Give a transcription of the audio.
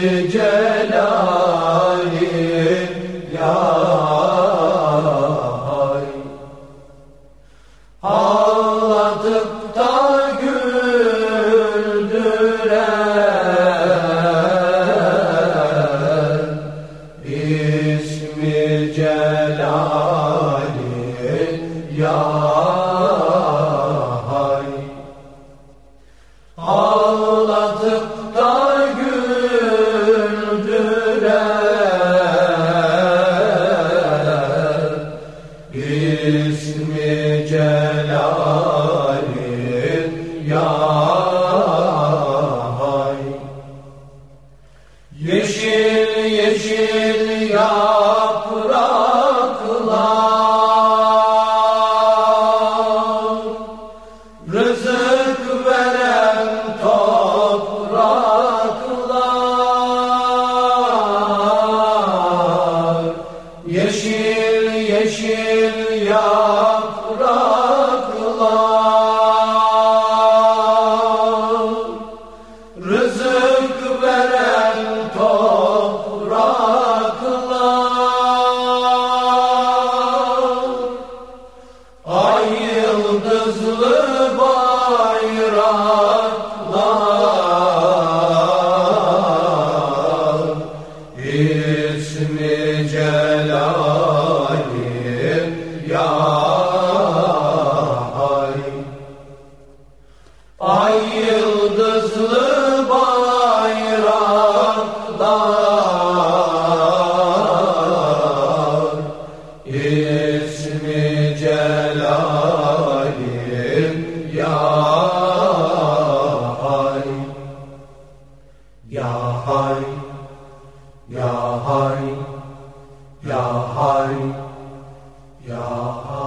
celalin ya hay. Ağlatıp da güldüren İsmi celalin ya ya hay Yeşil yeşil yapraklar Rızık veren topraklar. Yeşil yeşil yapraklar bayraklar İsmi Celal'im ya hay Ay yıldızlı Ya hay Ya hay Ya hay Ya hay